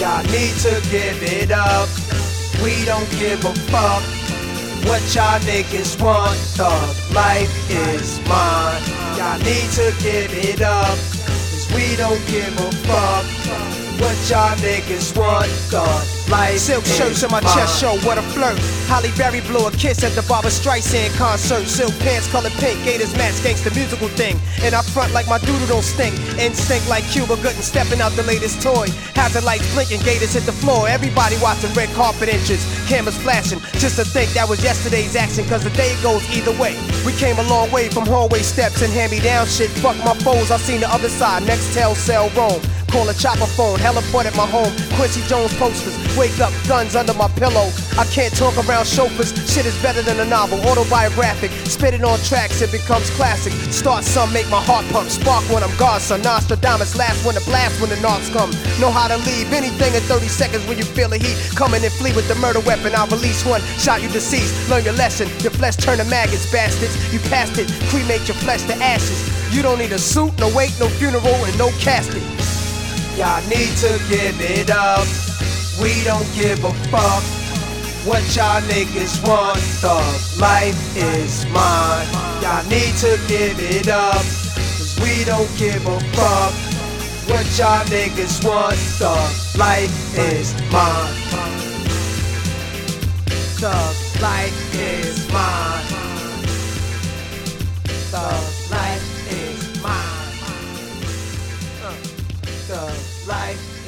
Y'all need to give it up. We don't give a fuck what y'all niggas want. Thug life is mine. Y'all need to give it up. Cause we don't give a fuck what y'all niggas want. Thug life Silk shirts on my chest show, what a flirt. Halle Berry blew a kiss at the Barbra Streisand concert. Silk pants colored pink, Gators match gangsta musical thing. And I front like my doodle don't stink. Instinct like Cuba Gooding stepping out the latest toy. Hazard lights blinking, Gators hit the floor. Everybody watching red carpet inches, cameras flashing. Just to think that was yesterday's action, cause the day goes either way. We came a long way from hallway steps and hand me down shit. Fuck my foes, I seen the other side. Next tell, sell, roam. Call a chopper phone, heliport at my home. Quincy Jones posters, wake up, guns under my pillow. I can't talk around chauffeurs, shit is better than a novel. Autobiographic, spit it on tracks, it becomes classic. Start some, make my heart pump, spark when I'm Godson. Nostradamus, last when to blast when the knocks come. Know how to leave anything in 30 seconds when you feel the heat. Coming and flee with the murder weapon, I'll release one. Shot you deceased, learn your lesson. Your flesh turn to maggots, bastards. You passed it, cremate your flesh to ashes. You don't need a suit, no wake, no funeral, and no casket. Y'all need to give it up. We don't give a fuck what y'all niggas want. Thug life is mine. Y'all need to give it up. Cause we don't give a fuck what y'all niggas want. Thug life is mine. Thug life is mine. life.